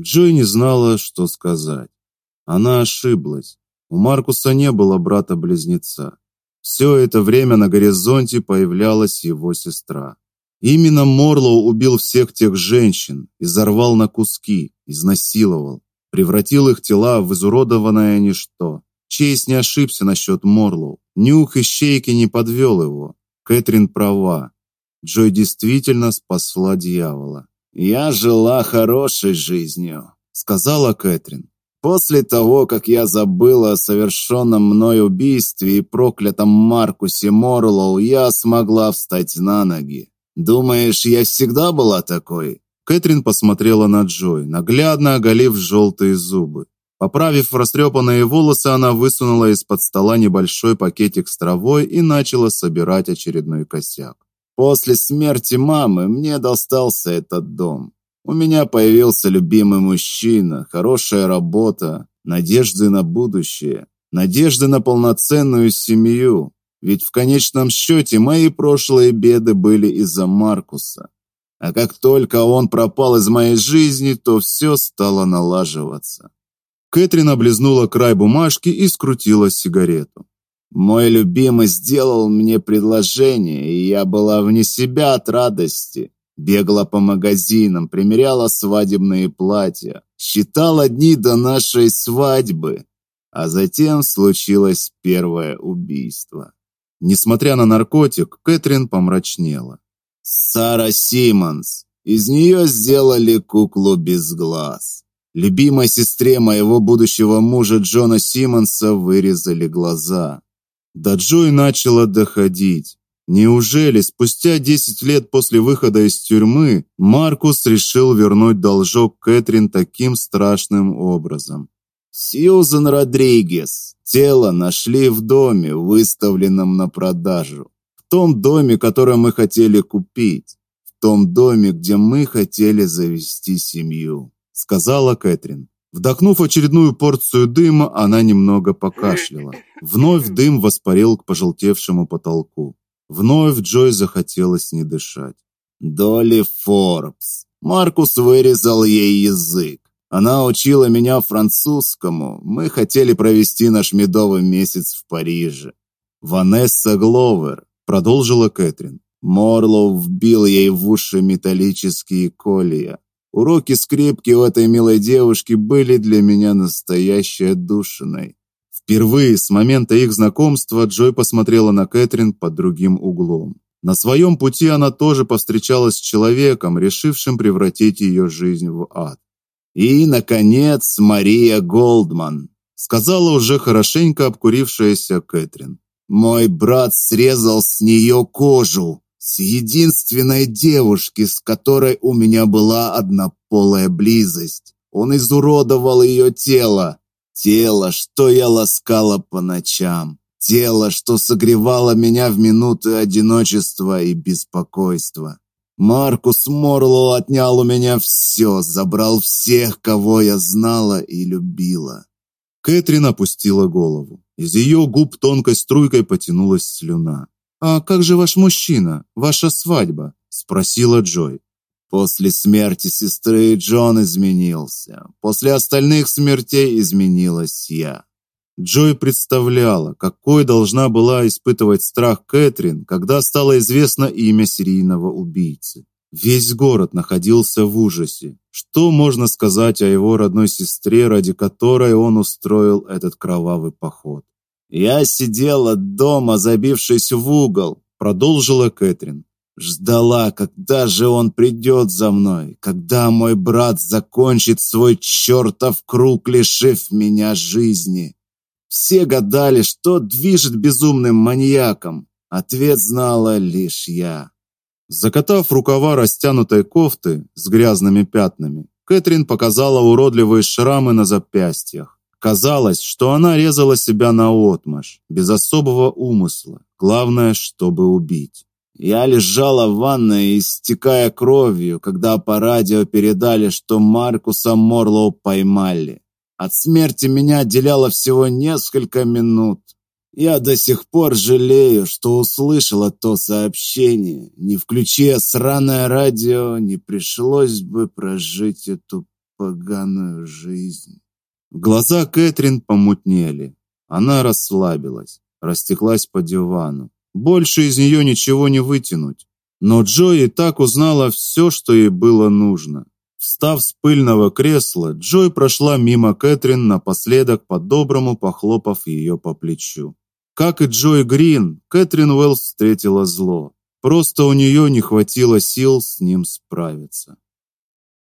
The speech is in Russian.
Джой не знала, что сказать. Она ошиблась. У Маркуса не было брата-близнеца. Все это время на горизонте появлялась его сестра. Именно Морлоу убил всех тех женщин, изорвал на куски, изнасиловал, превратил их тела в изуродованное ничто. Чейз не ошибся насчет Морлоу. Нюх ищейки не подвел его. Кэтрин права. Джой действительно спасла дьявола. «Я жила хорошей жизнью», — сказала Кэтрин. «После того, как я забыла о совершенном мной убийстве и проклятом Маркусе Морлоу, я смогла встать на ноги. Думаешь, я всегда была такой?» Кэтрин посмотрела на Джой, наглядно оголив желтые зубы. Поправив растрепанные волосы, она высунула из-под стола небольшой пакетик с травой и начала собирать очередной косяк. После смерти мамы мне достался этот дом. У меня появился любимый мужчина, хорошая работа, надежды на будущее, надежды на полноценную семью. Ведь в конечном счете мои прошлые беды были из-за Маркуса. А как только он пропал из моей жизни, то все стало налаживаться. Кэтрин облизнула край бумажки и скрутила сигарету. Мой любимый сделал мне предложение, и я была вне себя от радости. Бегала по магазинам, примеряла свадебные платья, считала дни до нашей свадьбы. А затем случилось первое убийство. Несмотря на наркотик, Кэтрин помрачнела. Сара Симмонс. Из нее сделали куклу без глаз. Любимой сестре моего будущего мужа Джона Симмонса вырезали глаза. До Джой начало доходить. Неужели спустя 10 лет после выхода из тюрьмы Маркус решил вернуть должок Кэтрин таким страшным образом? Сьюзен Родригес. Тело нашли в доме, выставленном на продажу. В том доме, который мы хотели купить. В том доме, где мы хотели завести семью, сказала Кэтрин. Вдохнув очередную порцию дыма, она немного покашляла. Вновь дым воспарил к пожелтевшему потолку. Вновь Джой захотелось не дышать. Доли Форбс. Маркус вырезал ей язык. Она учила меня французскому. Мы хотели провести наш медовый месяц в Париже. Ванесса Гловер, продолжила Кэтрин. Морлоу вбил ей в уши металлические колья. Уроки скрипки у этой милой девушки были для меня настоящей отдушиной. Впервые с момента их знакомства Джой посмотрела на Кэтрин под другим углом. На своем пути она тоже повстречалась с человеком, решившим превратить ее жизнь в ад. И наконец, Мария Голдман, сказала уже хорошенько обкурившаяся Кэтрин. Мой брат срезал с нее кожу с единственной девушки, с которой у меня была однополая близость. Он изуродовал ее тело, тело, что я ласкала по ночам, тело, что согревало меня в минуты одиночества и беспокойства. Маркус Морлоу отнял у меня все, забрал всех, кого я знала и любила. Кэтрин опустила голову. Из ее губ тонкой струйкой потянулась слюна. «А как же ваш мужчина, ваша свадьба?» – спросила Джой. После смерти сестры Джон изменился. После остальных смертей изменилась я. Джой представляла, какой должна была испытывать страх Кэтрин, когда стало известно имя серийного убийцы. Весь город находился в ужасе. Что можно сказать о его родной сестре, ради которой он устроил этот кровавый поход? Я сидела дома, забившись в угол, продолжила Кэтрин. Ждала, когда же он придет за мной, когда мой брат закончит свой чертов круг, лишив меня жизни. Все гадали, что движет безумным маньяком. Ответ знала лишь я. Закатав рукава растянутой кофты с грязными пятнами, Кэтрин показала уродливые шрамы на запястьях. Казалось, что она резала себя наотмашь, без особого умысла, главное, чтобы убить. Я лежала в ванной, истекая кровью, когда по радио передали, что Маркуса Морлоу поймали. От смерти меня отделяло всего несколько минут. Я до сих пор жалею, что услышала то сообщение. Не включи сраное радио, не пришлось бы прожить эту поганую жизнь. Глаза Кэтрин помутнели. Она расслабилась, растеклась по дивану. Больше из нее ничего не вытянуть. Но Джой и так узнала все, что ей было нужно. Встав с пыльного кресла, Джой прошла мимо Кэтрин, напоследок по-доброму похлопав ее по плечу. Как и Джой Грин, Кэтрин Уэллс встретила зло. Просто у нее не хватило сил с ним справиться.